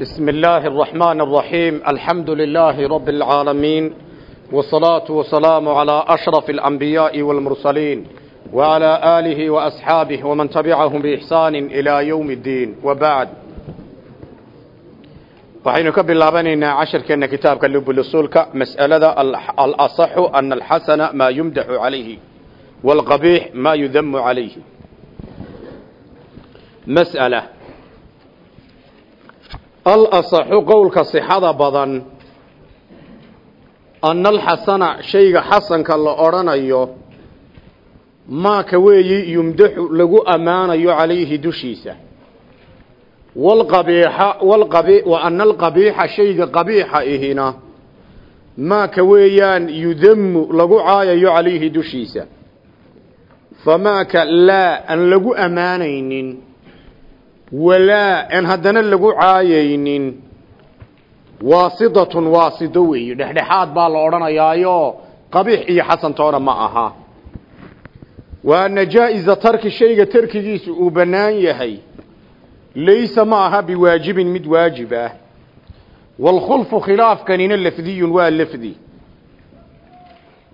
بسم الله الرحمن الرحيم الحمد لله رب العالمين والصلاة والسلام على أشرف الأنبياء والمرسلين وعلى آله وأصحابه ومن تبعهم بإحسان إلى يوم الدين وبعد waxaynu ka bilaabanaynaa casharkeenna kitaabka lubulusuulka mas'alada alasaxu ana alxasana maa yumdaxu calayhi waalqabiix maa yudamu calayhi mas'ala alasaxu qowlka sixada badan ana alxasana shayga xasanka la odhanayo maaka weeyi yumdaxu lagu ammaanayo calayhi dushiisa. Walqabiixa walqabi wa ana alqabiixa shayga qabiixa ihina maaka weeyaan yudamu lagu caayayo calayhi dushiisa. Famaaka laa aan lagu ammaanaynin walaa aan haddana lagu caayaynin. Waasidatun waasido weeye dhexdhexaad baa la odhanayaayo qabiix iyo xasantoona ma aha. Wa ana jaa-iza tarki shayga tarkigiisu uu bannaan yahay. Laysa ma aha biwaajibin mid waajib ah. Waalkhulfu khilaafkanina lafdiyun waa lafdi.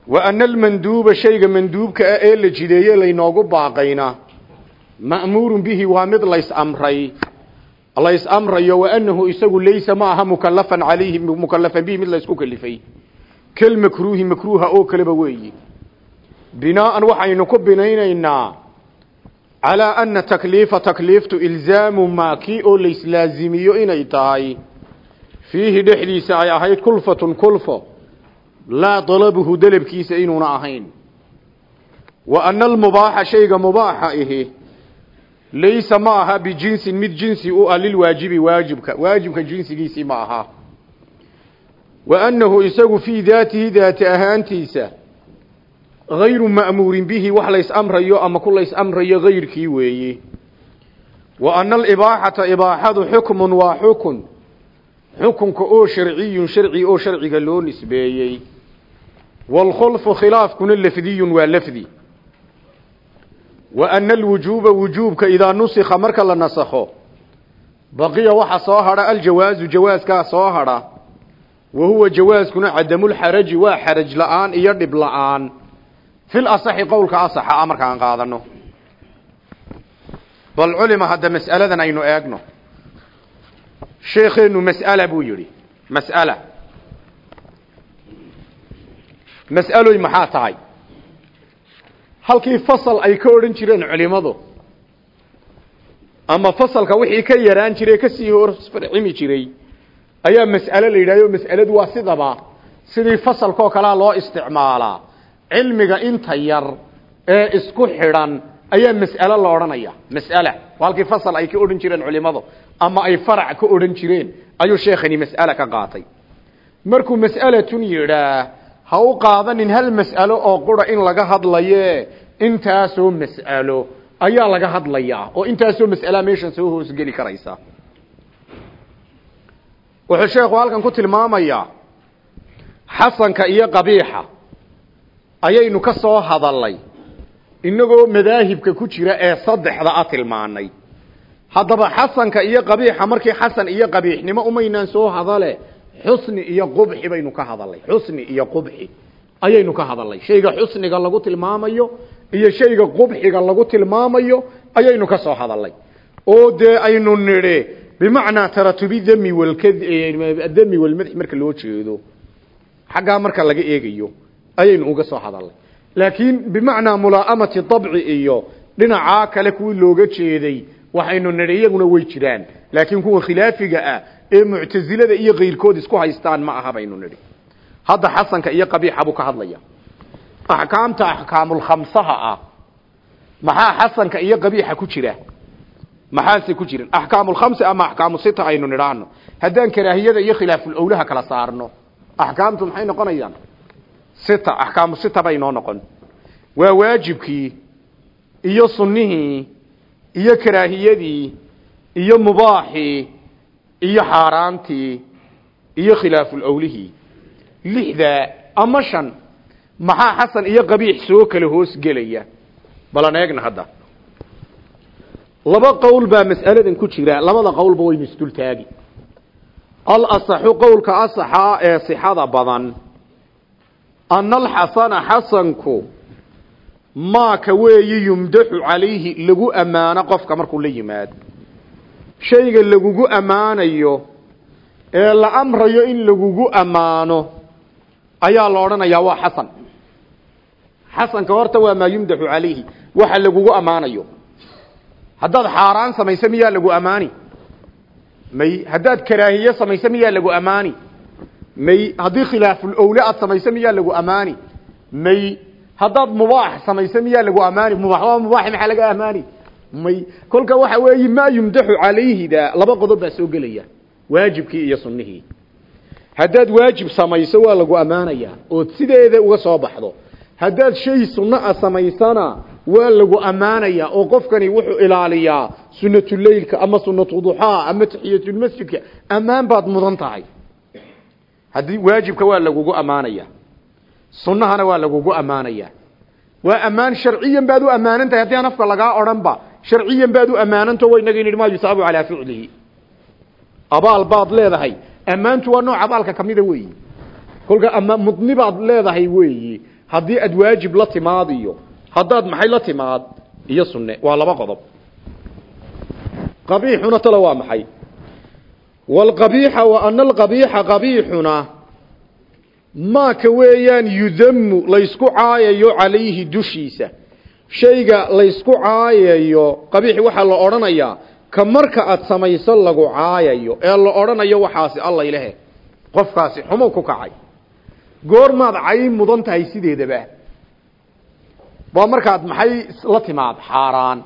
Wa ana almanduuba shayga manduubka ah ee la jideeye laynoogu baaqayna ma'muurun bihi waa mid lays amray. Lays amrayo wa annahu isagu laysa ma aha mukalafan calayhi mukalafan bihi mid laysku kalifay. Kalmakruuhi makruuha oo kaleba weeyi. Binaa'an waxaynu ku binaynaynaa calaa ana takliifa takliiftu ilzaamu maa kii oo layslaazimiyo inay tahay. Fiihi dhexdiisa ay ahayd kulfatun kulfo laa dalabuhu dalabkiisa inuuna ahayn. Wa ana almubaaxa shayga mubaaxa ihi laysa ma aha bijinsin mid jinsi u ah lilwaajibi waajibka waajibka jinsigiisii ma aha. Wa annahu isagu fii daatihi daati ahaantiisa hayru ma'muurin bihi wax lays amrayo ama ku lays amrayo hayrkii weeye wa ana alibaaxata ibaaxadu xukmun waa xukun xukunka oo sharciyun sharci oo sharciga loo nisbeeyey. Waalkhulfu khilaafkuna lafdiyun waa lafdi wa ana alwujuuba wujuubka idaa nusikha marka la nasakho baqiya waxa soo hadha aljawaazu jawaaskaa soo hadha wa huwa jawaaskuna cadamulxaraji waa xaraj la'aan iyo dhib la'aan fil asaxi qowlka asaxa a markaan qaadano bal culima hadda mas'aladan aynu eegno sheekheenu mas'ala buu yidhi mas'ala mas'aloy maxaa tahay halkii fasal ay ka odhan jireen culimadu. Ama fasalka wixii ka yaraan jiray ka sii horfarcimi jiray. Ayaa mas'alo la yidhahdo mas'aladu waa sidaba sidii fasalkaoo kalea loo isticmaalaa cilmiga inta yar ee isku xidhan ayaa mas'alo la odhanaya. Mas'ala. Halkii fasal ay ka odhan jireen culimadu. Ama ay farac ka odhan jireen. Ayuu sheekhani mas'ale ka qaatay. Markuu mas'alatun yidhaa ha u qaadanin hal mas'alo oo qura in laga hadlaye. Intaasoo mas'alo ayaa laga hadlayaa oo intaasoo mas'alaa meeshan soo hoosgeli karaysa. Wuxuu sheekhu halkan ku tilmaamayaa xasanka iyo qabiixa. Ayaynu ka soo hadalnay inagoo madaahibka ku jira ee saddexda a tilmaanay. Haddaba xasanka iyo qabiixa markii xasan iyo qabiixnimo umaynaan soo hadale xusni iyo qubxi baynu ka hadalnay xusni iyo qubxi ayaynu ka hadalnay shayga xusniga lagu tilmaamayo iyo shayga qubxiga lagu tilmaamayo ayaynu ka soo hadalnay oo dee aynu nidhi bimacnaa taratubi dami walkdami walmadx marka loo jeedo xaggaa marka laga eegayo ayaynu uga soo hadalnay laakiin bimacnaa mulaa'amati dabci iyo dhinacaa kale kuwii looga jeeday waxaynu nidhi iyaguna way jiraan. Laakiin kuwa khilaafiga ah ee muctasilada iyo kayrkood isku haystaan ma aha baynu nidhi. Hadda xasanka iyo qabiixa buu ka hadlaya axkaamta axkaamulkhamsaha ah maxaa xasanka iyo qabiixa ku jira? Maxaase ku jiran axkaamulkhamsa ama axkaamu sita aynu nidhaahno? Haddaan karaahiyada iyo khilaafulowlaha kala saarno axkaamtu maxay noqonayaan? Sita axkaamu sita bay noo noqon. Waa waajibkii iyo sunnihii iyo karaahiyadii iyo mubaaxii iyo xaaraantii iyo khilaafulowlihii lixdaa ama shan maxaa xasan iyo qabiix soo kala hoos gelaya? Balan eegna hadda. Laba qowl baa mas'aladan ku jira labada qowlba waynu isdul taagi. Alasaxu qowlka asaxa ee sixada badan ana alxasana xasanku maaka weeyi yumdaxu calayhi lagu ammaano qofka markuu la yimaado shayga lagugu ammaanayo ee la amrayo in lagugu ammaano ayaa la odhanayaa waa xasan. Xasanka horta waa maa yumdaxu calayhi waxa lagugu ammaanayo. Haddaad xaaraan samayso miyaa lagu ammaani? May haddaad karaahiye samayso miyaa lagu ammaani? May haddii khilaaful owle aad samayso miyaa lagu ammaani? May haddaad mubaax samayso miyaa lagu ammaani? Mubaax waa mubaax maxaa laga ammaani may. Kolka waxa weeye maa yumdaxu calayhida laba qodob baa soo gelaya waajibkii iyo sunnihii. Haddaad waajib samayso waa lagu ammaanayaa ood sideeda uga soo baxdo. Haddaad shay sunno a samaysana waa lagu ammaanayaa oo qofkani wuxuu ilaaliyaa sunatuleylka ama sunatuduxaa ama taxiyatulmasjidka ammaan baad mudan tahay. Haddii waajibka waa lagugu ammaanaya sunnahana waa lagugu ammaanaya. Waa ammaan sharciyan baad u ammaanan tahay haddii aan afka lagaa odhanba sharciyan baad u ammaananto wa inaga nidhi maa yusaabu calaa ficlihi abaal baad leedahay ammaantu waa nooc abaalka kamida weeyi. Kolka ama mudni baad leedahay weeyi haddii aad waajib la timaad iyo haddaad maxay la timaad? Iyo sunne waa laba qodob. Qabiixuna tala waa maxay? Walqabiixa wa ana alqabiixa qabiixuna maaka weeyaan caayayo calayhi dushiisa shayga laysku caayayo qabiix waxaa la odhanayaa ka marka aad samayso lagu caayayo. Ee la odhanayo waxaasi allaylehe qofkaasi xumo ku kacay. Goormaad cay mudan tahay sideedaba. Waa markaad maxay la timaad? Xaaraan.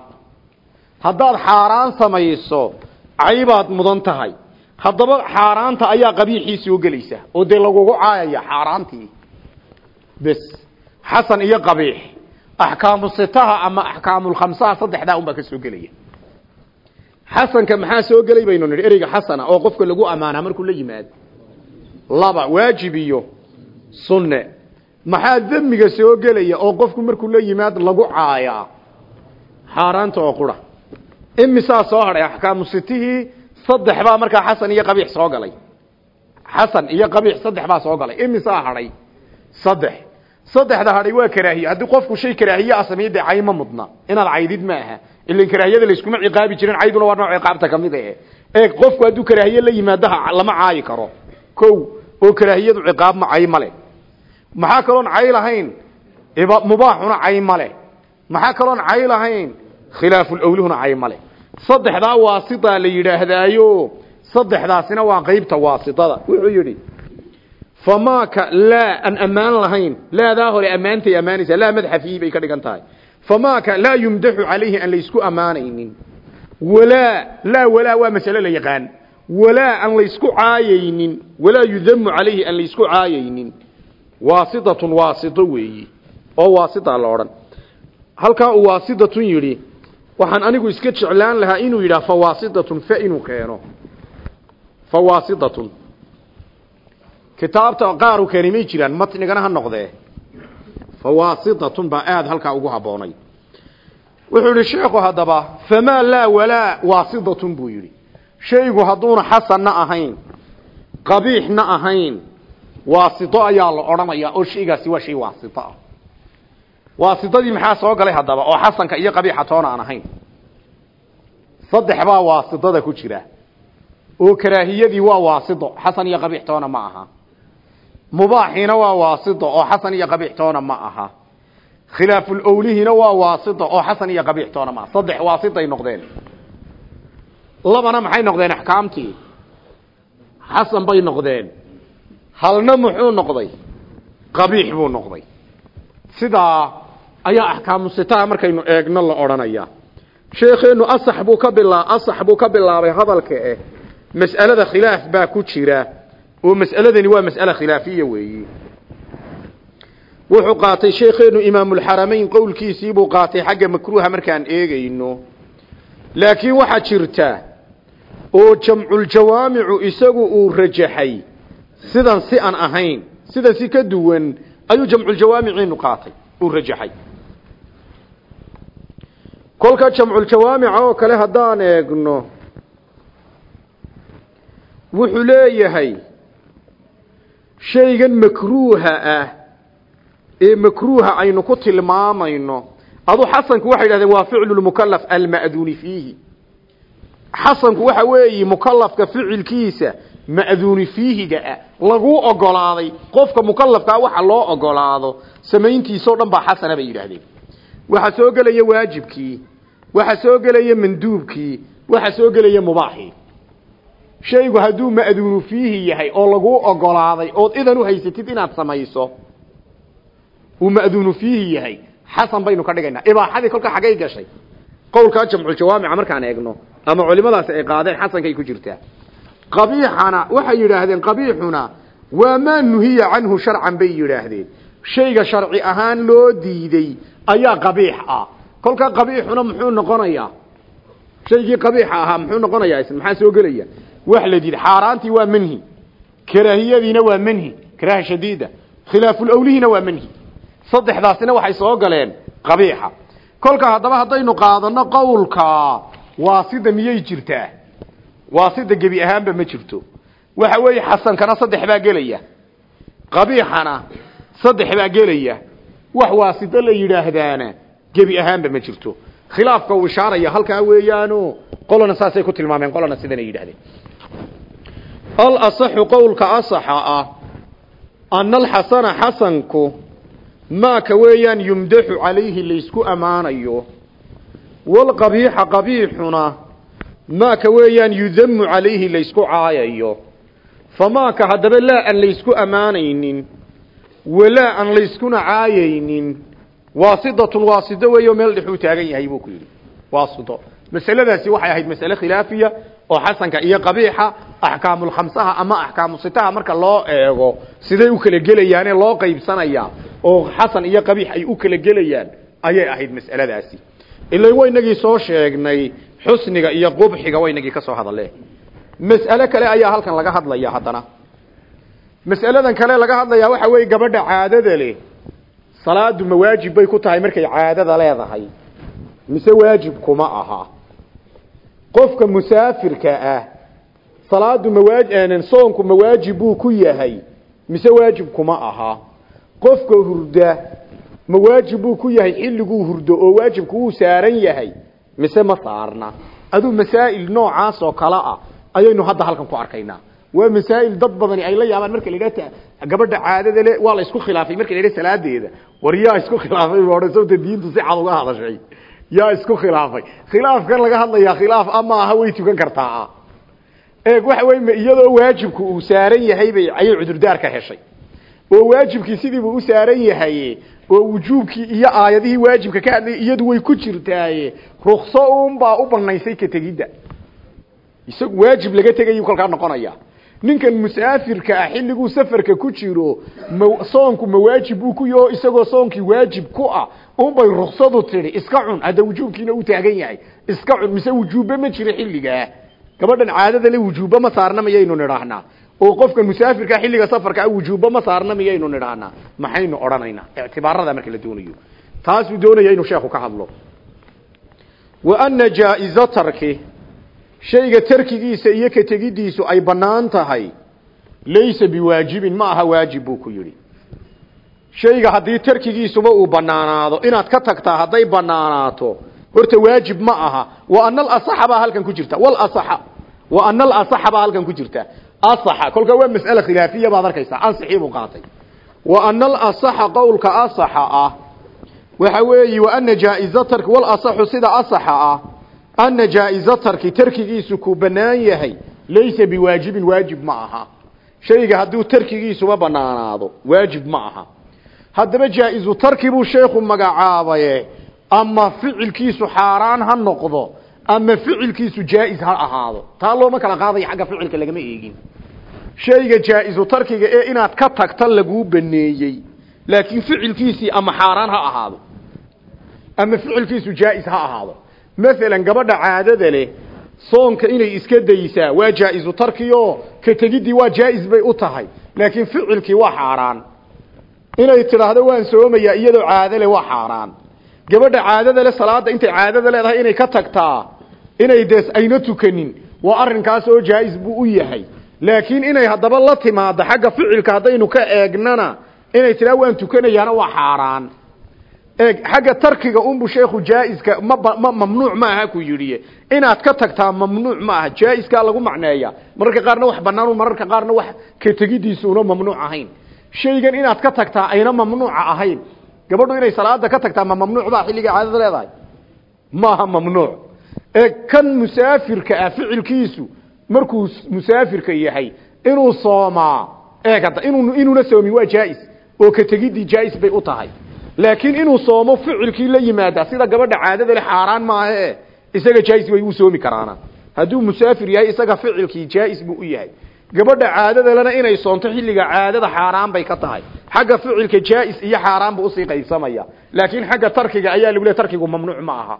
Haddaad xaaraan samayso caybaad mudan tahay. Haddaba xaaraanta ayaa qabiixii soo gelaysa oo dee lagugu caayaya xaaraantii. Bes xasan iyo qabiix axkaamu sitaha ama axkaamulkhamsaha saddexdaa unbaa ka soo gelaya. Xasanka maxaa soo gelay baynu nidhi ereyga xasana oo qofka lagu ammaanaa markuu la yimaado. Laba waajib iyo sunne. Maxaa demiga soo gelaya oo qofku markuu la yimaado lagu caayaa xaaraanta oo qura. Imisaa soo hadhay axkaamu sitihii saddex baa markaa xasan iyo qabiix soo galay. Xasan iyo qabiix saddex soo galay. Imisaa hadhay saddex saddexda hadhay waa karaahiye haddii qofku shay karaahiye a sameeye dee cay ma mudna inaad caydid ma aha. Ilan karaahiyada layskuma ciqaabi jirin cayduna waa nooc ciqaabta ka mid ahe ee qofku hadduu karaahiye la yimaadaha lama caayi karo. Ko oo karaahiyadu ciqaab ma cay male maxaa kaloon cay lahayn mubaaxuna cay male maxaa kaloon cay lahayn khilaafulawlihuna cay male saddexdaa waasitaa la yidhaahdaayo. Saddexdaasina waa qeybta waasitada. Wuxuu yidhi famaaka laa aan ammaan lahayn. Laadaa hore ammaantay ammaanaysaa laa madxafii bay ka dhigan tahay. Famaaka laa yumdaxu calayhi aan laysku ammaanaynin. Walaa laa walaa waa masale la yaqaan. Walaa aan laysku caayaynin. Walaa yudamu calayhi aan laysku caayaynin. Waasitatun waasito weeyi. Oo waasita la odhan. Halkaa uu waasidatun yidhi waxaan anigu iska jeclaan lahaa inuu yidhaha fawaasidatun fa inuu keeno. Fawaasidatun kitaabta qaaru keeni may jiraan matnigana ha noqdee. Fawaasitatun baa aada halkaa ugu habboonay wuxuu yidhi sheekhu haddaba famaa laa walaa waasidatun buu yidhi. Shaygu hadduuna xasanna ahayn qabiixna ahayn waasito ayaa la odhanayaa oo shaygaasi waa shay waasito ah. Waasitadii maxaa soo galay haddaba? Oo xasanka iyo qabiixa toona aan ahayn. Saddex baa waasitada ku jira. Oo karaahiyadii waa waasito xasan iyo qabiix ma aha mubaaxiina waa waasito oo xasan iyo qabiix toona ma aha. Khilaaful owlihina waa waasito oo xasan iyo qabiix toona ma aha. Saddex waasitay noqdeen. Labana maxay noqdeen axkaamtii? Xasan bay noqdeen. Halna muxuu noqday? Qabiix buu noqday. Sidaa ayaa axkaamu sitaha markaynu eegno la odhanaya. Sheekheenu asax buu ka bilaa asax buu bilaabay hadalka eh. Mas'alada khilaaf baa ku jira oo mas'aladani waa mas'ale khilaafiya weeyi. Wuxuu qaatay sheekheenu imaamulxaramayn qowlkiisii buu qaatay xagga makruuha markaan eegayno. Laakiin waxaa jirta oo jamculjawaamicu isagu uu rajaxay sidan si aan ahayn sidan si ka duwan ayuu jamculjawaamiciinu qaatay uu rajaxay. Kolka jamculjawaamica oo kale haddaan eegno wuxuu leeyahay shaygan makruuha ah ee makruuha aynu ku tilmaamayno. Adu xasanku waxay yidhahdeen waa ficlu lmukalaf alma'duuni fiihi. Xasanku waxa weeye mukalafka ficilkiisa ma'duuni fiihiga ah laguu ogolaaday. Qofka mukalafkaa waxa loo ogolaado. Samayntiisao dhan baa xasana bay yidhaahdeen waxaa soo gelaya waajibkii waxaa soo gelaya manduubkii waxaa soo gelaya mubaaxii shaygu hadduu ma'duunu fiihi yahay oo laguu ogolaaday ood idan u haysatid inaad samayso uu ma'duunu fiihi yahay xasan baynu ka dhigaynaa. Ibaaxadii kolka xaggay gashay. Qowlkaa jamculjawaamica markaan eegno ama culimadaasi ay qaadeen xasankay ku jirtaa. Qabiixana waxay yidhaahdeen qabiixuna waa maa nuhiya canhu sharcan bay yidhaahdeen. Shayga sharci ahaan loo diiday ayaa qabiix ah. Kolka qabiixuna muxuu noqonayaa? Shaygii qabiixa ahaa muxuu noqonayaa? Maxaa soo gelaya wax la diiday. Xaaraantii waa manhi. Karaahiyadiina waa manhi. Karaaha shadiida. Khilaafulawlihina waa manhi. Saddexdaasina waxay soo galeen qabiixa. Kolka haddaba haddaynu qaadano qowlka waasida miyay jirtaa? Waasida gebi ahaanba ma jirto. Waxa weeye xasankana saddex baa gelaya. Qabiixana saddex baa gelaya. Wax waasito la yidhaahdaana gebi ahaanba ma jirto. Khilaafka uu ishaaraya halkaa weeyaano qolana saasay ku tilmaameen qolana sidanay yidhahdeen alasaxu qowlka asaxa ah ana alxasana xasanku maaka weeyaan yumdaxu calayhi laysku ammaanayo walqabiixa qabiixuna maaka weeyaan yudamu calayhi laysku caayayo famaaka haddaba laa aan laysku ammaanaynin walaa aan layskuna caayaynin waasidatun waasido weeyo meel dhexuu taagan yahay buu ku yidhi waasido masaladaasi waxay ahayd masale khilaafiya oo xasanka iyo qabiixa axkaamulkhamsaha ama axkaamusitaha marka loo eego siday u kala gelayaane loo qaybsanaya oo xasan iyo qabiix ay u kala gelayaan ayay ahayd mas'aladaasi. Ilaa waynagii soo sheegnay xusniga iyo qubxiga waynagii ka soo hadalle mas'ale kale ayaa halkan laga hadlaya haddana. Mas'aladan kale laga hadlayaa waxa weeye gabadha caadada leh. Salaadu ma waajib bay ku tahay markay caadada leedahay. Mise waajib kuma aha qofka musaafirka ah salaadu mawaaj soonku ma waajib buu ku yahay mise waajib kuma aha. Qofka hurda ma waajib buu ku yahay xilliguu hurdo oo waajibku wuu saaran yahay mise ma saarna. Aduu masaa'il noocaas oo kale ah ayaynu hadda halkan ku arkaynaa. Waa masaa'il dad badani ay la yaabaan marka la yidhaha gabadha caadada le waa la isku khilaafay marka la yidhaha salaadeeda. War isku khilaafay odhan sababta diintu si cad uga hadashay yaa isku khilaafay. Khilaafkan laga hadlayaa khilaaf ama aha way tukan kartaa. Eeg waxa wey iyadoo waajibku uu saaran yahay bay ayay cudurdaar ka heshay. Oo waajibkii sidiibuu u saaran yahay oo wujuubkii iyo aayadihii waajibka ka hadlayay iyadu way ku jirtaaye rukso unbaa u banaysay ka tegidda. Isagu waajib laga tegayuu kolkaa noqonaya ninkan musaafirka ah xilliguu safarka ku jiro soonku ma waajib buu ku yaho isagoo soonkii waajib ku ah unbay ruksadu tidhi iska cun hadda wujuubkiina u taagan yahay iska cun mise wujuubbe ma jiro xilligaa gabadhan caadada le wujuubba ma saarna miyaynu nidhaahnaa oo qofkan musaafirka xilliga safarka ah wujuubba ma saarna miyaynu nidhaahnaa maxaynu odhanaynaa ictibaarada marka la doonayo taasuu doonaya inuu sheekhu ka hadlo. Wa ana jaa-iza tarki shayga tarkigiisa iyo ka tegidiisu ay bannaan tahay. Laysa biwaajibin ma aha waajib buu ku yidhi. Shayga haddii tarkigiisuba uu bannaanaado inaad ka tagtaa hadday bannaanaato horta waajib ma aha. Wa ana alasaxa baa halkan ku jirta. Walasaxa. Wa ana alasaxa halkan ku jirta. Asaxa kolkaa waa mas'ale khilaafiya baad arkaysaa. Ansixii buu qaatay. Wa ana alasaxa qowlka asaxa ah. Waxa weeye wa ana jaa-iza tarki walasaxu sida asaxa ah ana jaa-iza tarki tarkigiisu ku bannaan yahay laysa biwaajibin waajib ma aha shayga hadduu tarkigiisuba bannaanaado waajib ma aha haddaba jaa-izu tarki buu sheekhu magacaabaye ama ficilkiisu xaaraan ha noqdo ama ficilkiisu jaa-is ha ahaado taa looma kala qaadayo xagga ficilka lagama eegin shayga jaa-isu tarkiga ee inaad ka tagta laguu baneeyey laakiin ficilkiisii ama xaaraan ha ahaado ama ficilkiisu jaa-is ha ahaado maalan gabadha caadada leh soonka inay iska daysaa waa jaa-isu tarkiyo ka tegiddii waa jaa-is bay u tahay. Laakiin ficilkii waa xaaraan. Inay tidhaahdo waan soomayaa iyadoo caado leh waa xaaraan. Gabadha caadada leh salaada intay caadada leedahay inay ka tagtaa inay dees ayna tukanin waa arrinkaas oo jaa-is buu u yahay. Laakiin inay haddaba la timaado xagga ficilka haddaynu ka eegnana inay tiraa waan tukanayaana waa xaaraan eeg xagga tarkiga unbu sheekhu jaa-iska ma ma mamnuuc ma aha ku yidhi inaad ka tagtaa mamnuuc ma aha jaa-iskaa lagu macneeya. Mararka qaarna wax banaanu mararka qaarna wax ka tegidiisu una mamnuuc ahayn. Shaygan inaad ka tagtaa ayna mamnuuca ahayn. Gabadhu inay salaada ka tagtaa ma mamnuuc baa xilliga caadada leedahay? Maaha mamnuuc. Ee kan musaafirka ah ficilkiisu markuu musaafirka yahay inuu soomaa eegada inuu inuuna soomin waa jaa-is oo ka tegidii jaa-is bay u tahay laakiin inuu soomo ficilkii la yimaada sida gabadha caadada le xaaraan maahe isaga jaa-is way u soomi karaana. Hadduu musaafir yahay isaga ficilkii jaa-is buu u yahay. Gabadha caadadalena inay soonto xilliga caadada xaaraan bay ka tahay. Xagga ficilka jaa-is iyo xaaraan buu u sii qaybsamaya. Laakiin xagga tarkiga ayaa lagu le tarkigu mamnuuc ma aha.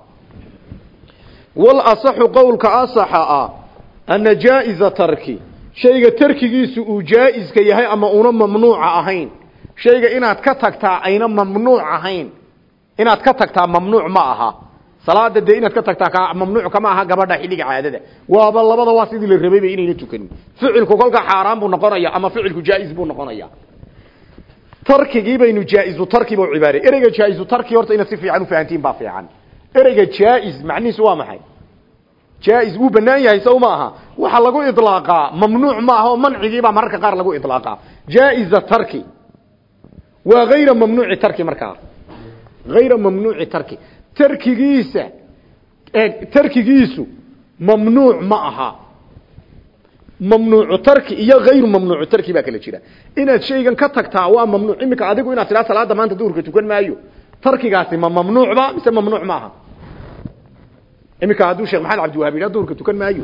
Wal asaxu qowlka asaxa ah ana jaa-iza tarki. Shayga tarkigiisu uu jaa-iska yahay ama una mamnuuca ahayn shayga inaad ka tagtaa ayna mamnuuc ahayn. Inaad ka tagtaa mamnuuc ma aha. Salaada dee inaad ka tagtaa ka mamnuuc kama aha gabadha xilliga caadada. Waaba labada waa sidii la rabayba inayna tukanin. Ficilku kolka xaaraan buu noqonaya ama ficilku jaa-is buu noqonaya tarkigii baynu jaa-izu tarki buu cibaarey ereyga jaa-izu tarki horta inaad si fiican ufahantiin baa fiican. Ereyga jaa-is macnihiisu waa maxay? Jaa-is wuu banaan yahay saw ma aha. Waxaa lagu idlaaqaa mamnuuc ma aha oo mancigiibaa mararka qaar lagu idlaaqaa jaa-iza tarki waa hayra mamnuuci tarki markaa hayra mamnuuci tarki. Tarkigiisa tarkigiisu mamnuuc ma aha. Mamnuucu tarki iyo hayru mamnuucu tarki baa kala jira. Inaad shaygan ka tagtaa waa mamnuuc. Iminka adigu inaad tiraa salaada maanta duhurka tukan maayo. Tarkigaasi ma mamnuucba mise mamnuuc ma aha? Iminka hadduu sheekh maxamed cabdiwahaab yidhaha duhurka tukan maayo.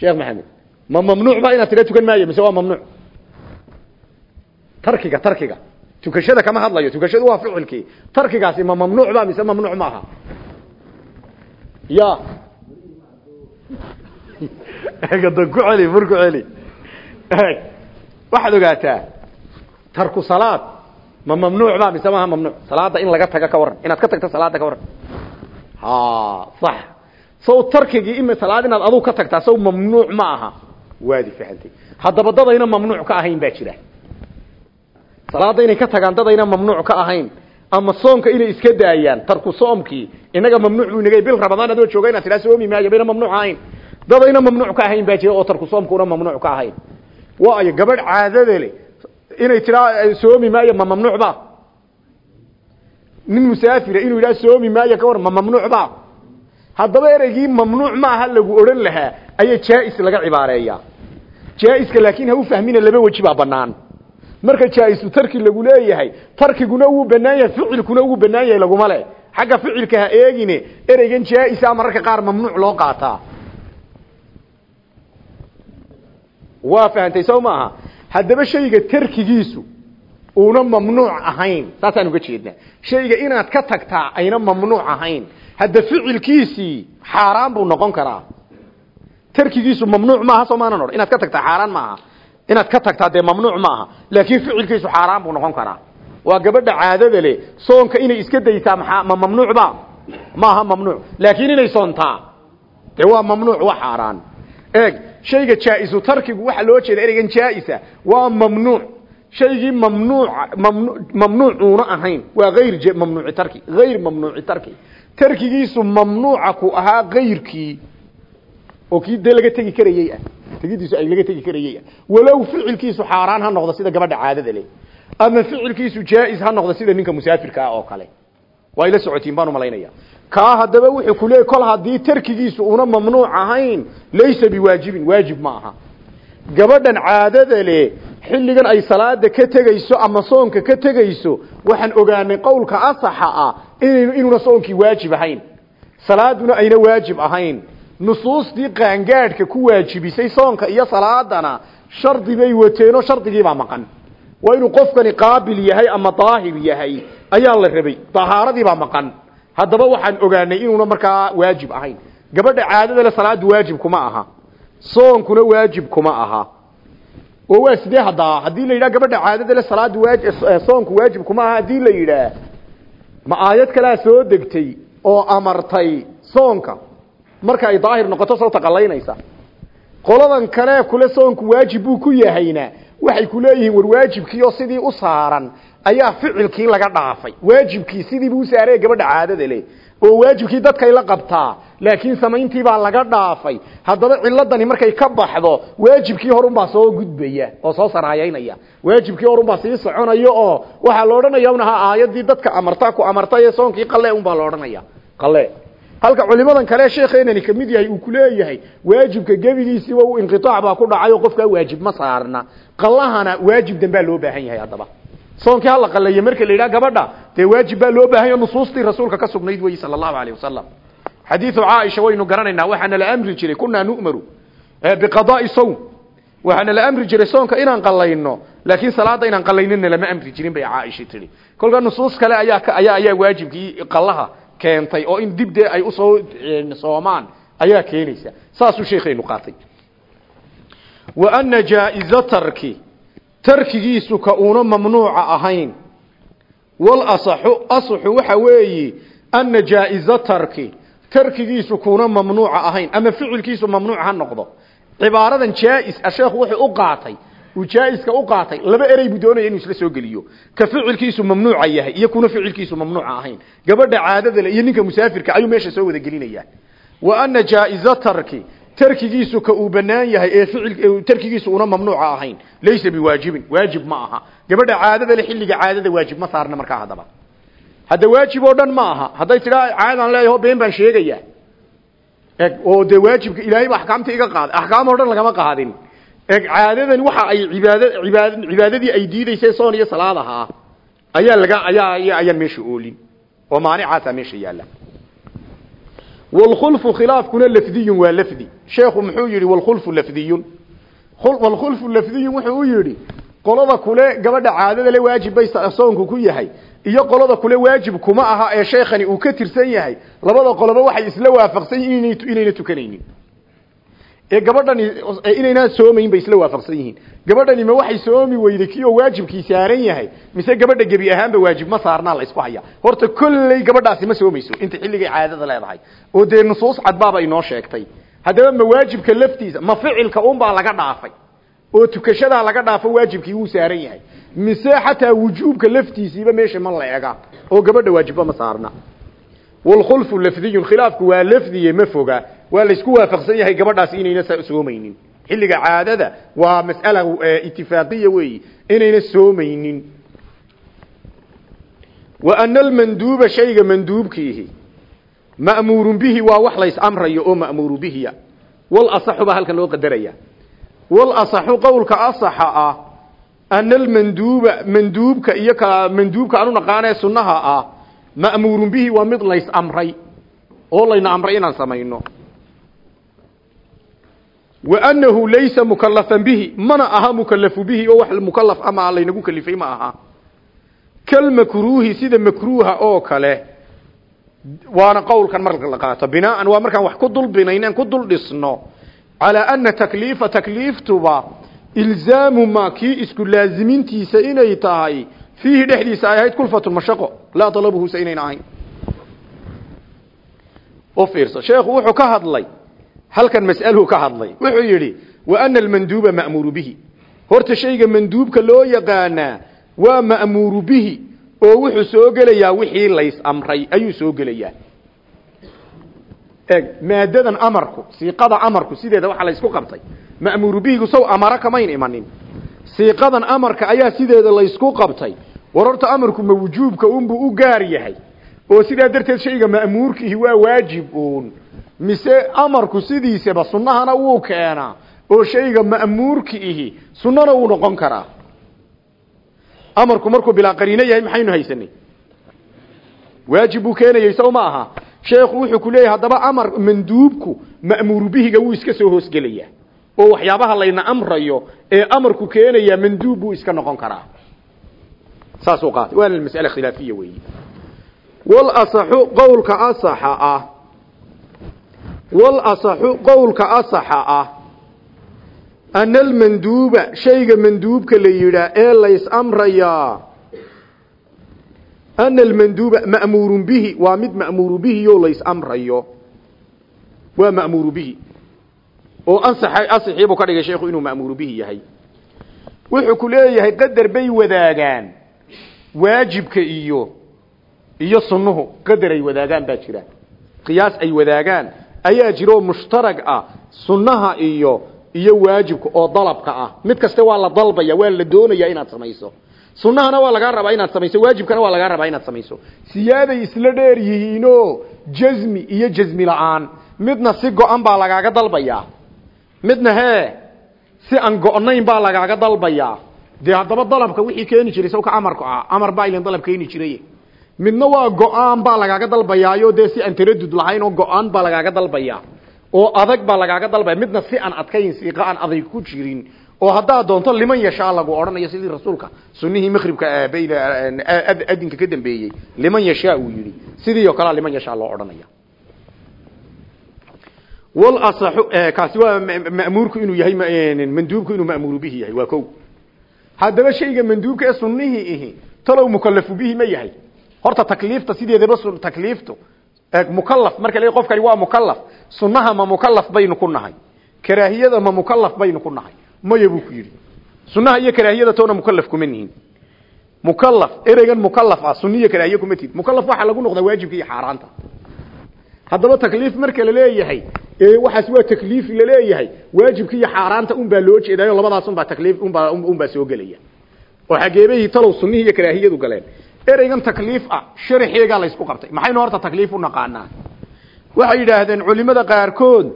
Sheekh maxamed ma mamnuuc ba inaad tira tukan maayo mise waa mamnuuc? Tarkiga tarkiga tukashada kama hadlayo tukashadu waa ficilkii. Tarkigaasi ma mamnuuc ba mise mamnuuc ma aha ya gadan ku celi fur ku celi waxaad ogaataa tarku salaad ma mamnuuc ba mise maaha mamnuuc? Salaada in laga taga ka waran inaad ka tagto salaada ka waran ha sax. Saw tarkigii ima salaad inaad aduu ka tagtaa saw mamnuuc ma aha. Waadi fahamtay haddaba dadayna mamnuuc ka ahayn baa jira salaada inay ka tagaan dadayna mamnuuc ka ahayn ama soonka inay iska daayaan tarku soomkii inaga mamnuuc buu inaga bil ramadaan adoo jooga inaad tiraa soomi maayo bayna mamnuuc ahayn. Dadayna mamnuuc ka ahayn baa jira oo tarku soomkuuna mamnuuc ka ahayn. Waayo gabadh caadada le inay tiraa soomi maayo ma mamnuuc ba? Nin musaafira inuu yidhaha soomi maayo ka waran ma mamnuuc ba? Haddaba ereygii mamnuuc maaha lagu odhan lahaa ayaa jaa-is laga cibaareeyaa. Jaa-iska laakiin ha u fahmina laba weji baa marka jaa-isu tarki lagu leeyahay tarkiguna wuu banaan yahay ficilkuna wuu banaan yahay laguma le xagga ficilka eegine ereygan jaa-isa mararka qaar mamnuuc loo qaataa waa fahantay sow maaha? Haddaba shayga tarkigiisu uuna mamnuuc ahayn saasaan uga jeednaa. Shayga inaad ka tagtaa ayna mamnuuc ahayn. Hadda ficilkiisii xaaraan buu noqon karaa. Tarkigiisu mamnuuc maaha soo inaad ka tagtaa xaaraan maaha inaad ka tagtaa dee mamnuuc maaha laakiin ficilkiisu xaaraan buu noqon karaa. Waa gabadha caadada le soonka inay iska daytaa maxaa? Ma mamnuuc ba? Maaha mamnuuc. Laakiin inay soontaa. Dee waa mamnuuc waa xaaraan. Eeg shayga jaa-isu tarkigu waxaa loo jeeda ereygan jaa-isa waa mamnuuc. Shaygii mamnuuc mamnuucuuna ahayn. Waa hayr mamnuuci tarki. Hayr mamnuuci tarki. Tarkigiisu mamnuuca ku ahaa kayrkii oo kii dee laga tegi tegidiisu ay laga tegi karayey ah walow ficilkiisu xaaraan ha noqdo sida gabadha caadada leh ama ficilkiisu jaa-is ha noqdo sida ninka musaafirka ah oo kale. Waa ila socotiin baan u malaynaya kaa haddaba wuxuu ku kol haddii tarkigiisu una mamnuuc ahayn laysa biwaajibin waajib ma aha. Gabadhan caadada leh xilligan ay salaada ka tegayso ama soonka ka tegayso waxaan ogaanay qowlka asaxa ah in inuuna soonkii waajib ahayn. Salaaduna ayna waajib ahayn nusuustii qaangaadhka ku waajibisay soonka iyo salaadana shardi bay wateenoo shardigiibaa maqan. Waa inuu qofkani qaabil yahay ama daahir yahay ayaa la rabay. Dahaaradiibaa maqan. Haddaba waxaan ogaanay inuuna markaa waajib ahayn. Gabadha caadada le salaadu waajib kuma aha. Soonkuna waajib kuma aha. Oo waa sidee haddaa? Haddii la yidhaha gabadha caadada le salaada waajib soonku waajib kuma aha haddii la yidhaah ma aayad kalea soo degtay oo amartay soonka marka ay daahir noqoto soo taqalaynaysa qoladan kale kule soonku waajib buu ku yahayna. Waxay ku leeyihiin war waajibkii sidii u saaran ayaa ficilkii laga dhaafay. Waajibkii sidiibuu u saaraya gabadha caadada leh. Oo waajibkii dadkay la qabtaa. Laakiin samayntii baa laga dhaafay. Haddaba ciladani markay ka baxdo waajibkii horunbaa soo gudbaya oo soo saraayaynaya waajibkii horunbaa sii soconaya oo waxaa la odhanaya unaha aayadii dadka amarta ku amartay ee soonkii qale unbaa la odhanaya qale halka culimadan kale sheekeenani ka mid yahay uu kuleeyahay waajibka gebigiisiiba uu inqitaac baa ku dhacay oo qofkaa waajib ma saarna. Qalahana waajib danbaa loo baahan yahay haddaba. Soonkii hala qaleeye marka la yidhaha gabadha dee waajib baa loo baahan yaho nusuustii rasuulka ka sugnayd weyi sala allahu alayh wasalam xadiidu waynu garanaynaa waxaana la amri jiray kunaa nu'maru biqadaai sawm. Waxaana la amri jiray soonka inaan qalayno laakiin salaada inaan qalaynina lama amri jirin bay caaisha tihi kolka nusuus kale ayaa ayaa ayaa waajibkii keentay oo in dib dee ay u soo soomaan ayaa keenaysa. Saasuu sheekheenu qaatay. Wa ana jaa-iza tarki tarkigiisu ka uuna mamnuuca ahayn. Wal asaxu asaxu waxa weeyi ana jaa-iza tarki tarkigiisu kuuna mamnuuca ahayn. Ama ficilkiisu mamnuuc noqdo. Cibaaradan jaa-is a wuxuu u qaatay uu jaa-iska u qaatay. Laba erey buu doonaya inuu isla soo geliyo. Ka ficilkiisu mamnuuca yahay iyo kuna ficilkiisu mamnuuca ahayn. Gabadha caadada le iyo ninka musaafirka ayuu meesha soo wada gelinaya wa ana jaa-iza tarki tarkigiisu ka uu banaan yahay ee ficil tarkigiisu una mamnuuca ahayn. Laysa biwaajibin waajib ma aha. Gabadha caadada le xilliga caadada waajib ma saarna markaa haddaba. Hadda waajib oo dhan ma aha. Hadday tidhaa caadaan leeyaho been baan sheegaya eg oo dee waajibka ilaahay ba axkaamta iga qaaday axkaam oo dhan lagama qaadin eg caadadan waxa ay cibaad ibaad cibaadadii ay diidaysay soon iyo salaad ahaa ayaa laga ayaa ayaan meesha oolin. Oo maanicaasa meesha yaalla walkhulfu khilaafkuna lafdiyun waa lafdi. Sheekhu muxuu yidhi walkhulfu lafdiyun. Walkhulfu lafdiyun wuxuu u yidhi qolada kule gabadha caadada le waajib bay soonku ku yahay iyo qolada kule waajib kuma aha ee sheekhani uu ka tirsan yahay. Labada qoloba waxay isla waafaqsan inayna tukanaynin ee gabadhani inaynaan soomayn bay isla waafaqsan yihiin. Gabadhani ma waxay soomi weyday kii oo waajibkii saaran yahay mise gabadha gebi ahaanba waajib ma saarna la isku haya. Horta kolley gabadhaasi ma soomayso. Inta xilligay caadada leedahay. Oo dee nusuus cadbaaba inoo sheegtay. Hadaba ma waajibka laftiisa ma ficilka unbaa laga dhaafay. Oo tukashadaa laga dhaafo waajibkii uu saaran yahay. Mise xataa wujuubka laftiisiiba meesha ma leega oo gabadha waajibba ma saarna walkhulfu lafdiyun khilaafku waa lafdiye ma foga waa la isku waafaqsan yahay gabadhaas inayna soomaynin. Xilliga caadada waa mas'ala ittifaaqiya weeyi inayna soomaynin. Wa ana almanduuba shayga manduubkiihi ma'muurun bihi waa wax lays amrayo oo ma'muuru bihiya. Wal asaxu baa halkan loo qadaraya. Wal asaxu qowlka asaxa ah ana almanduuba manduubka iyo ka manduubka anu naqaanee sunnaha ah ma'muurun bihi waa mid lays amray oo layna amray inaan samayno wa annahu laysa mukalafan bihi mana aha mukalafu bihi oo wax mukalaf ama laynagu kalifay ma aha kalmakruuhi sida makruuha oo kale waana qowlkan marka la qaato binaaan waa markaan wax ku dul binaynaan ku dul dhisno calaa ana takliifa takliiftuba ilzaamu ma kii isku laazimintiisa inay tahay fiihi dhexdiisa ay ahayd kulfatu mashaqo laa talabuhu se inayn ahayn u fiirso sheekhu wuxuu ka hadlay halkan mas'aluu ka hadlay. Wuxuu yidhi wa ana almanduuba ma'muuru bihi. Horta shayga manduubka loo yaqaanaa waa ma'muuru bihi oo wuxuu soo gelayaa wixii lays amray ayuu soo gelayaa. Eg maadadan amarku siiqada amarku sideeda waxa laysku qabtay. Ma'muuru bihigu sow amara kamayn imanin. Siiqadan amarka ayaa sideeda laysku qabtay. War horta amarku ma wujuubka unbuu u gaar yahay. Oo sidaa darteed shayga ma'muurkiihi waa waajib uun mise amarku sidiisaba sunnahana wuu keenaa oo shayga ma'muurkiihi sunnana wuu noqon karaa. Amarku markuu bilaa qariino yahay maxaynu haysanay? Waajib buu keenayay sow ma aha? Sheekhu wuxuu ku leeyahay haddaba amar manduubku ma'muuru bihiga wuu iska soo hoosgelayaa oo waxyaabaha layna amrayo ee amarku keenaya manduub iska noqon karaa. Saasuu qaatay. Waana mas'ale khilaafiya wal asaxu qowlka asaxa ah wal asaxu qowlka asaxa ah. Ana almanduuba shayga manduubka la yidhaa ee lays amrayaa ana almanduuba ma'muurun bihi waa mid ma'muuru bihi oo lays amrayo. Waa ma'muuru bihi. Oo ansaxay asixii buu ka dhigay sheekhu inuu ma'muuru bihi yahay. Wuxuu ku leeyahay qadar bay wadaagaan. Waajibka iyo iyo sunnuhu qadar ay wadaagaan baa jira. Qiyaas ay wadaagaan ayaa jira oo mushtarag ah sunnaha iyo iyo waajibka oo dalabka ah. Mid kaste waa la dalbaya waa la doonaya inaad samayso. Sunnahana waa lagaa rabaa inaad samayso waajibkana waa lagaa rabaa inaad samayso. Siyaaday isla dheer yihiinoo jasmi iyo jasmi la'aan. Midna si go-an baa lagaaga dalbayaa midna hee si aan go-nayn baa lagaaga dalbayaa dee haddaba dalabka wixii keeni jiray sawka amarku ah amar baa ilan dalab keeni jiray midna waa go'aan baa lagaaga dalbayaayo dee si aan taradud lahayn oo go'aan baa lagaaga dalbayaa oo adag baa lagaaga dalbaya. Midna si aan adkayn siiqa aan adag ku jirin oo haddaad doonto liman yashaa lagu odhanayo sidii rasuulka sunihii maqribka bayl adinka ka dambeeyey liman yashaa uu yidhi. Sidii oo kalea liman yashaa loo odhanaya. Walasaxu kaasi waa ma'muurku inuu yahay manduubku inuu ma'muuru bihi yahay waa ko haddaba shayga manduubka ee ihi talow mukallafu bihi ma yahay horta takliifta sideedaba takliiftu? Mukallaf marka la qofkani waa mukallaf. Sunnaha ma mukallaf baynu ku nahay. Karaahiyada ma mukallaf baynu ku nahay. Maya ku yidhi. Sunnaha iyo karaahiyada toona mukallaf kuma nihin. Mukallaf ereygan mukallaf ah sunniya karaahiye kuma tid mukallaf waxaa lagu noqdaa waajibka iyo xaaraanta. Haddaba takliif marka la leeyahay waxaas waa takliif la leeyahay waajibka iyo xaaraanta un baa loo jeedaayo labadaas un baa takliif un baa un baa soo gelaya. Oo xageebahii talow sunnihi karaahiyadu galeen ereygan takliif ah sharxeegaa la isku qabtay. Maxaynu horta takliif u naqaanaa? Waxay yidhaahdeen culimada qaarkood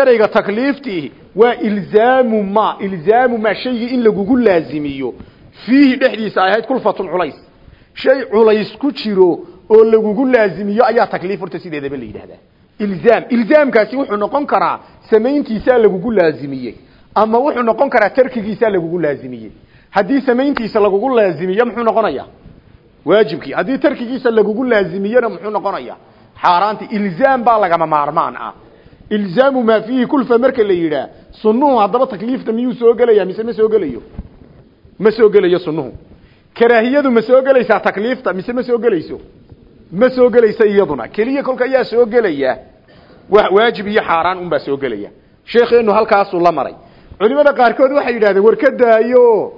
ereyga takliiftii waa ilzaamu ma ilzaamu ma shaygii in lagugu laazimiyo. Fiihi dhexdiisa ay ahayd kulfatun culays. Shay culays ku jiro oo lagugu laazimiyo ayaa takliif horta sideedaba la yidhahdaa ilzaam ilzaamkaasi wuxuu noqon karaa samayntiisaa lagugu laazimiyey ama wuxuu noqon karaa tarkigiisaa lagugu laazimiyey haddii samayntiisa lagugu laazimiyo muxuu noqonaya waajibkii. Haddii tarkigiisa lagugu laazimiyena muxuu noqonaya? Xaaraanti ilzaam baa lagama maarmaan ah. Ilzaamu maa fiihi kulfa marka la yidhaah sunnuhu haddaba takliifta miyuu soo gelaya mise ma soo gelayo? Ma soo gelayo sunnuhu. Karaahiyadu ma soo gelaysaa takliifta? Mise ma soo gelayso? Ma soo gelaysa iyaduna? Keliya kolka ayaa soo gelaya. Waajib iyo xaaraan unbaa soo gelaya. Sheekheenu halkaasuu la maray. Culimada qaarkood waxay yidhahdeen war ka daayo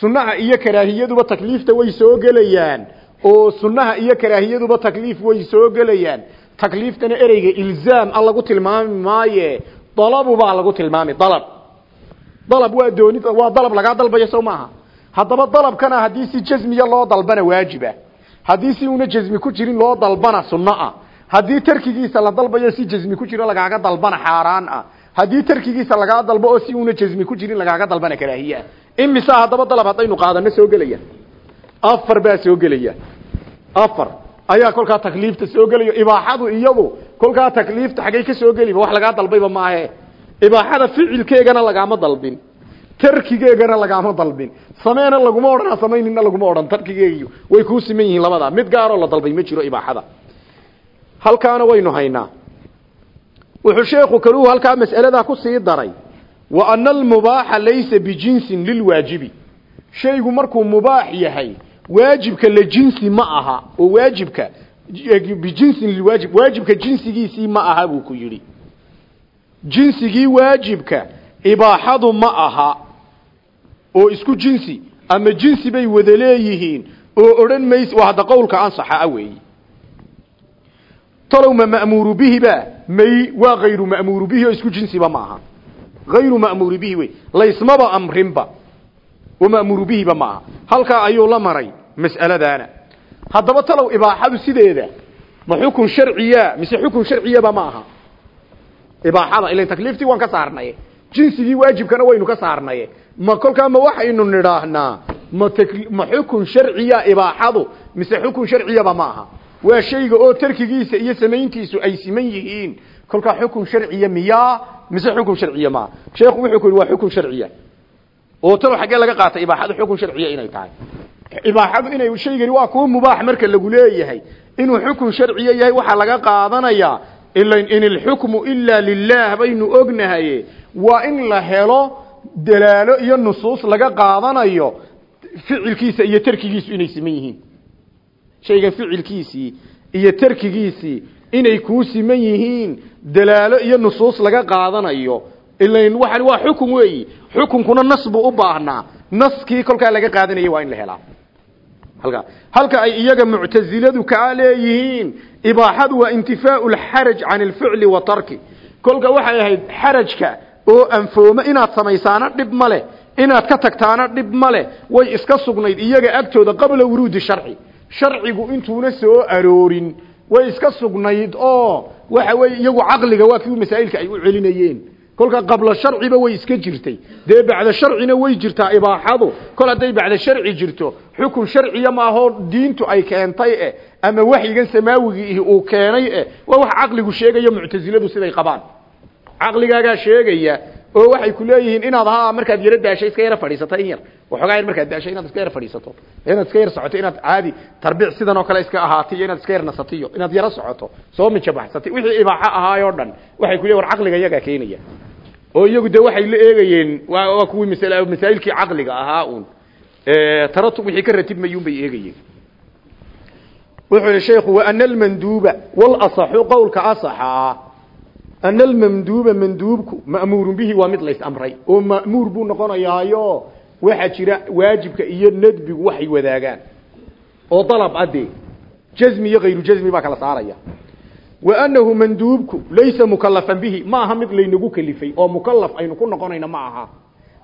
sunnaha iyo karaahiyaduba takliifta way soo gelayaan oo sunnaha iyo karaahiyaduba takliif way soo gelayaan. Takliiftana ereyga ilzaam a lagu tilmaami maaye dalabu baa lagu tilmaami dalab. Dalab waa doonid waa dalab lagaa dalbayo sow maaha. Haddaba dalabkana haddii si jasmiya loo dalbana waajiba. Haddii si una jasmi ku jirin loo dalbana sunno ah. Haddii tarkigiisa la dalbayo si jasmi ku jiro lagaaga dalbana xaaraan ah. Haddii tarkigiisa lagaa dalbo oo si una jasmi ku jirin lagaaga dalbana karaahiye imisa haddaba dalab haddaynu qaadano soo gelaya. Afar baa soo gelaya. Afar. Ayaa kolkaa takliifta soo gelayo. Ibaaxadu iyadu kolkaa takliifta xaggay ka soo geliba wax lagaa dalbayba maahe. Ibaaxada ficilkeegana lagaama dalbin. Tarkigeegana lagaama dalbin. Sameena laguma odhana samaynina laguma odhan. Tarkigeegiyo. Way kuu siman yihiin labadaa mid gaaroo la dalbay ma jiro ibaaxada halkaana waynu haynaa. Wuxuu sheekhu kaluhu halkaa mas'aladaa ku sii daray wa ana almubaaxa laysa bijinsin lilwaajibi. Shaygu markuu mubaax yahay waajibka la jinsi ma aha oo waajibka bijinsin lilwaajib waajibka jinsigiisii ma aha buu ku yidhi. Jinsigii waajibka ibaaxadu ma aha oo isku jinsi ama jinsi bay wada leeyihiin oo odhan mays waa hadda qowlka ansaxa a weeyi talow ma bihi ba may waa hayru ma'muuru bihi oo isku jinsiba ma hayru ma'muuri bihi wey laysmaba amrinba ma'muuru bihiba ma aha halkaa ayuu la maray mas'aladaana haddaba talow ibaaxadu sideeda ma xukun sharciya mise xukun sharciyaba ma aha ibaaxada ila takliiftii waan ka saarnaye jinsigii waajibkana waynu ka saarnaye ma kolkaa ma waxaynu nidhaahnaa ma ma xukun sharciya ibaaxadu mise xukun sharciyaba ma aha waa shayga oo tarkigiisa iyo samayntiisu ay siman yihiin kolkaa xukun sharciya miyaa mise xukun sharciya maaha sheekhu wuxuu ku yidhi waa xukun sharciya. Oo talo xaggee laga qaatay ibaaxadu xukun sharciya inay tahay. Ibaaxadu inay shaygani waa kuwa mubaax marka lagu leeyahay. Inuu xukun sharciya yahay waxaa laga qaadanayaa ila in ilxukmu ilaa lilah baynu ognahaye. Waa in la helo dalaalo iyo nusuus laga qaadanayo ficilkiisa iyo tarkigiisu inay siman yihiin. Shaygan ficilkiisii iyo tarkigiisii inay kuu siman yihiin dalaalo iyo nusuus laga qaadanayo. Ilain waxani waa xukun weeyi xukunkuna nas buu u baahnaa. Naskii kolkaa laga qaadanaya waa in la helaa. Halka halka ay iyaga muctaziladu kaa leeyihiin ibaaxadu waa intifaau lxaraj can alficli wa tarki. Kolka waxay ahayd xarajka oo anfooma inaad samaysaana dhib ma leh inaad ka tagtaana dhib ma leh way iska sugnayd iyaga agtooda qabla wuruudi sharci. Sharcigu intuuna soo aroorin way iska sugnayd oo waxa weeye iyagu caqliga waa kii masaa'ilka ay u celinayeen. Kolka qabla sharciba way iska jirtay. Dee bacda sharcina way jirtaa ibaaxadu kol hadday bacda sharci jirto xukun sharciya maahoo diintu ay keentay eh ama waxyigan samaawigii uu keenay eh waa wax caqligu sheegayo muctasiladu siday qabaan. Caqligaagaa sheegaya oo waxay ku leeyihiin inaad haa markaad yaro daashay iska yaro fadhiisato in yar waxoogaa yar markaad daashay inaad iska yaro fadhiisato inaad iska yar socoto inaad caadi tarbiic sidan oo kale iska ahaatiyo inaad iska yar nasatiyo inaad yaro socoto soo mijabaxsatay wixii ibaaxo ahaayoo dhan waxay ku leeyihiin war caqliga iyagaa keenaya. Oo iyagu de waxay la eegayeen waa kuwii masaa'ilkii caqliga ahaa uun. Taratub wixii ka ratibmayuun bay eegayeen. Wuxuu yihi sheekhu wa ana almanduuba walasaxu qowlka asaxa ana almamduuba manduubku ma'muurun bihi waa mid lays amray. Oo ma'muur buu noqonayaayo waxaa jira waajibka iyo nadbigu waxay wadaagaan. Oo dalab adee jazmi iyo hayru jazmi baa kala saaraya. Wa annahu manduubku laysa mukalafan bihi ma aha mid laynagu kalifay oo mukalaf aynu ku noqonayna ma aha.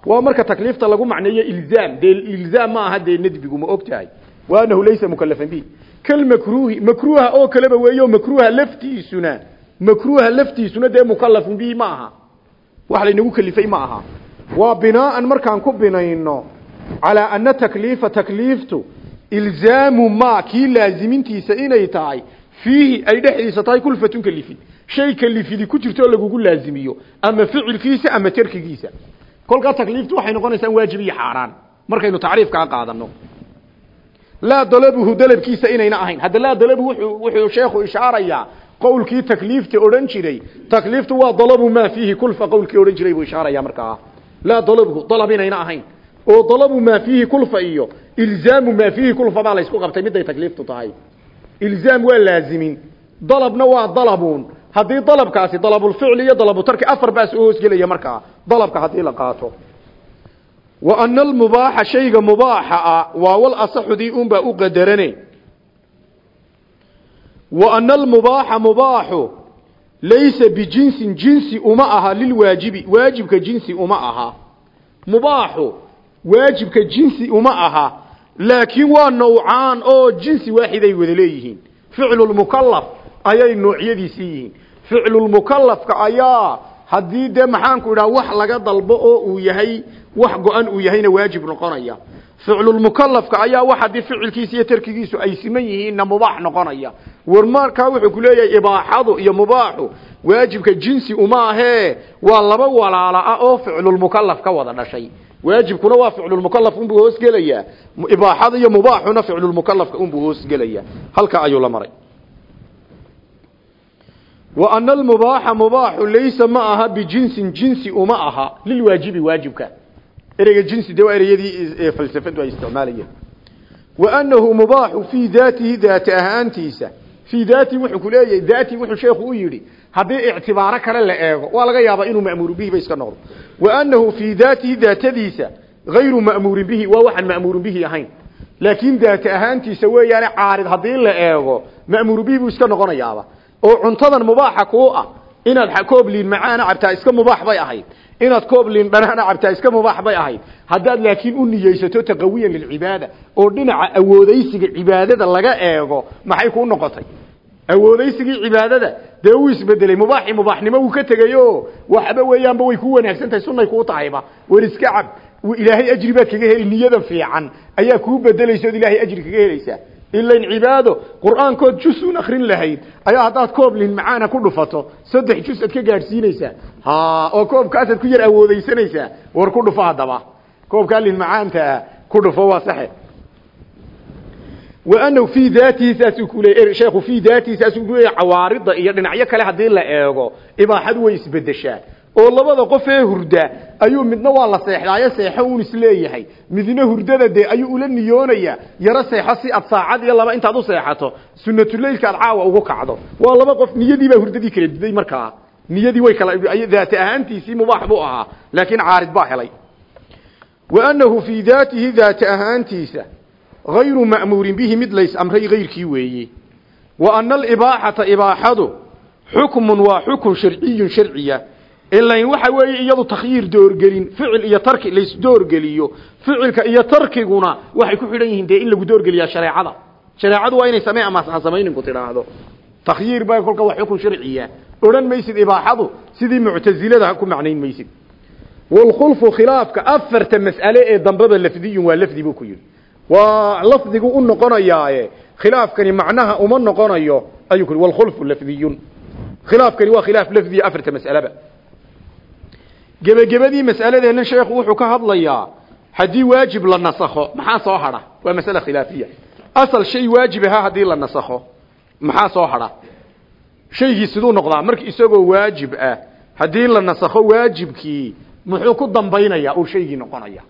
Waa marka takliifta lagu macneeyo ilzaam dee ilzaam ma aha dee nadbigu ma og tahay wa annahu laysa mukalafan bihi. Kalmakruuhi makruuha oo kaleba weeyo makruuha laftiisuna makruuha laftiisuna dee mukalafun bihi ma aha. Wax laynagu kalifay ma aha waa binaaan markaan ku binayno calaa ana takliifa takliiftu ilzaamu ma kii laazimintiisa inay tahay fiihi ay dhexdiisa tahay kulfatun kalifid shay kalifidi ku jirto oo lagugu laazimiyo ama ficilkiisa ama tarkigiisa. Kolkaa takliiftu waxay noqonaysaa waajib iyo xaaraan. Markaynu tacriifkaa qaadano laa dalabuhu dalabkiisa inayna ahayn. Hadda laa dalabu wuxuu sheekhu ishaarayaa qowlkii takliifta odhan jiray takliiftu waa dalabu maa fiihi kulfa qowlkii odhan jiray buu ishaaraya markaa laa dalabuhu dalab inayna ahayn. Oo dalabu maa fiihi kulfa iyo ilzaamu maa fiihi kulfa baa laysku qabtay miday takliiftu tahay. Ilzaam waa laazimin. Dalabna waa dalabuun haddii dalabkaasi dalabulficli iyo dalabutarki afar baa soo hoosgelaya markaa dalabka haddii la qaato. Wa ana almubaaxa shayga mubaaxa ah waa wal asaxudii unbaa u qadarane. Wa ana almubaaxa mubaaxu laysa bijinsin jinsi uma aha lilwaajibi waajibka jinsi uma aha. Mubaaxu waajibka jinsi uma aha. Laakiin waa nawcaan oo jinsi waaxid ay wada leeyihiin. Ficlulmukalaf ayay noocyadiisii yihiin. Ficlulmukalafka ayaa haddii dee maxaanku idhaha wax laga dalbo oo uu yahay wax go-an uu yahayna waajib noqonaya ficlulmukalafka ayaa wax haddii ficilkiisa iyo tarkigiisu ay siman yihiinna mubaax noqonaya. War markaa wuxuu ku leeyahay ibaaxadu iyo mubaaxu waajibka jinsi uma ahee waa laba walaala ah oo ficlulmukalaf ka wada dhashay. Waajibkuna waa ficlulmukalaf unbuu hoosgelayaa ibaaxada iyo mubaaxuna ficlulmukalafka unbuu hoosgelayaa halka ayuu la maray. Wa ana almubaaxa mubaaxu laysa ma aha bijinsin jinsi uma aha. Lilwaajibi waajibka ereyga jinsi dee waa ereyadii falsafadu ay isticmaalayeen. Wa annahu mubaaxu fii daatihi daati ahaantiisa. Fii daatihi wuxuu ku leeyahay daatihi wuxuu sheekhu u yidhi haddii ictibaaro kale la eego waa laga yaabaa inuu ma'muuru bihi ba iska noqdo wa annahu fii daatihi daatadiisa hayru ma'muurin bihi waa waxaan ma'muurin bihi ahayn. Laakiin daati ahaantiisa weeyaane caarid haddii la eego ma'muuru bihi buu iska noqonayaaba. Oo cuntadan mubaaxa kuu ah inaad koob liin macaana cabtaa iska mubaax bay ahayd inaad koob liin dhanaana cabtaa iska mubaax bay ahayd. Haddaad laakiin u niyeysato taqawiyan lilcibaada oo dhinaca awoodaysiga cibaadada laga eego maxay kuu noqotay? Awoodaysigii cibaadada dee uu isbedelay mubaaxi mubaaxnimo uu ka tegayo. Waxba weeyaanba way ku wanaagsan tahay sunnay kuu tahayba. War iska cab ilaahay ajri baad kaga heli niyada fiican ayaa kuu bedelaysa ood ilaahay ajri kaga helaysaa ilain cibaado qur'aankood jusun akrin lahayd ayaa haddaad koob lin macaana ku dhufato saddex jus ad ka gaadhsiinaysaa ha oo koobkaasaad ku yar awoodaysanaysaa war ku dhufo haddaba koobkaa lin macaanta ah ku dhufo waa saxe wa anahu fii daatihi saasuu kuleey sheekhu fii daatihi saasuu kuleeya cawaarida iyo dhinacyo kale haddii la eego ibaaxadu way isbedeshaa oo labada qof ee hurda ayuu midna waa la seexdaayo seexo uun is leeyahay midna hurdada dee ayuu ula niyoonaya yaro seexo si aad saacad iyo laba intaad u seexato. Sunatuleylka aad caawa ugu kacdo. Waa laba qof niyadiibaa hurdadii kala diday markaa. Niyadii way kala daati ahaantiisii mubaax buu ahaa laakiin caarid baa helay. Wa annahu fii daatihi daati ahaantiisa hayru ma'muurin bihi mid lays amray hayrkii weeye. Wa ana alibaaxata ibaaxadu xukmun waa xukun sharciyun sharciya ilain waxa weeye iyadu takhyiir doorgelin ficil iyo tarki lays doorgeliyo. Ficilka iyo tarkiguna waxay ku xidhan yihiin dee in lagu doorgeliyaa shareecada. Shareecadu waa inay samee ama ha samayninku tidhaahdo. Takhyiir baa kolka waa xukun sharciya odhan maysid ibaaxadu sidii muctasilada ha ku macnayn maysid. Walkhulfu khilaafka afarta mas'ale ee dambeba lafdiyun waa lafdi buu ku yidhi. Waa lafdigu u noqonayaaye khilaafkani macnaha uma noqonayo ayuu ku yidhi walkhulfu lafdiyun. Khilaafkani waa khilaaf lafdiya afarta mas'aleba gebagabadii mas'aladeenna sheekhu wuxuu ka hadlayaa haddii waajib la nasakho maxaa soo hadha? Waa masale khilaafiya. Asal shay waajib ahaa haddii la nasakho maxaa soo hadha? Shaygii siduu noqdaa marka isagoo waajib ah haddii la nasakho waajibkii muxuu ku dambaynaya uu shaygii noqonaya?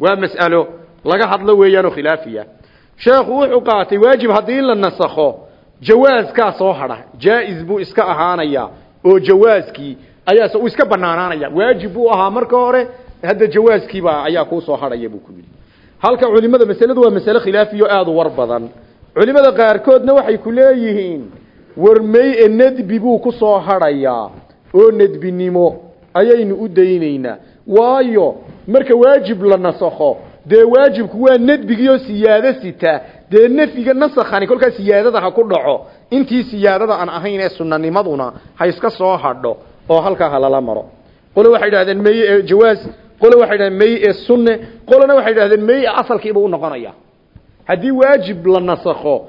Waa mas'alo laga hadlo weeyaanoo khilaafiya. Sheekhu wuxuu qaatay waajib haddii la nasakho jawaaskaa soo hadha jaa-is buu iska ahaanaya oo jawaaskii ayaase uu iska banaanaanaya. Waajib buu ahaa marka hore hadda jawaaskiiba ayaa kuu soo hadhaya buu ku yidhi. Halka culimada masaladu waa masale khilaafiyo aada war badan. Culimada qaarkoodna waxay ku leeyihiin warmey e nedbi buu ku soo hadhayaa oo nedbinimo ayaynu u daynaynaa waayo marka waajib la nasakho dee waajibku waa nedbigiioo siyaado sita dee nafyiga nasakhani kolkaa siyaadada ha ku dhaco. Intii siyaadada aan ahayn ee sunanimaduna ha iska soo hadho oo halkaa ha lala maro. Qole waxay idhahdeen mey ee jawaas qole waxay idhahdeen mey ee sunne qolena waxay idhahdeen mey asalkiiba u noqonaya. Haddii waajib la nasakho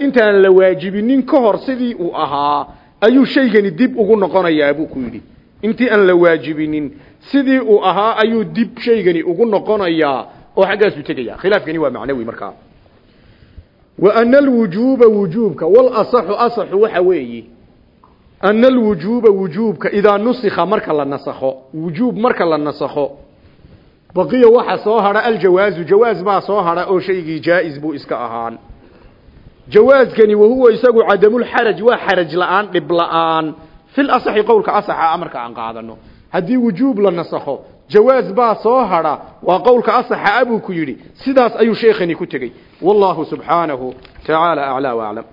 intaan la waajibinin ka hor sidii uu ahaa ayuu shaygani dib ugu noqonayaa buu ku yidhi. Intii aan la waajibinin sidii uu ahaa ayuu dib shaygani ugu noqonayaa oo xaggaasuu tegaya khilaafkani waa macnawi markaa wa ana alwujuuba wujuubka walasaxu asaxu waxa weeye ana alwujuuba wujuubka idaa nusikha marka la nasakho wujuub marka la nasakho baqiya waxa soo hadha aljawaazu jawaaz baa soo hadha oo shaygii jaa-is buu iska ahaan jawaaskani wahuwa isagu cadamulxaraj waa xaraj la'aan dhib la'aan fil asaxi qowlka asaxa marka aan qaadano haddii wujuub la nasakho jawaaz baa soo hadha waa qowlka asaxa abuu ku yidhi sidaas ayuu sheekhani ku tegey wallahu subxaanahu tacaala aclaa waclam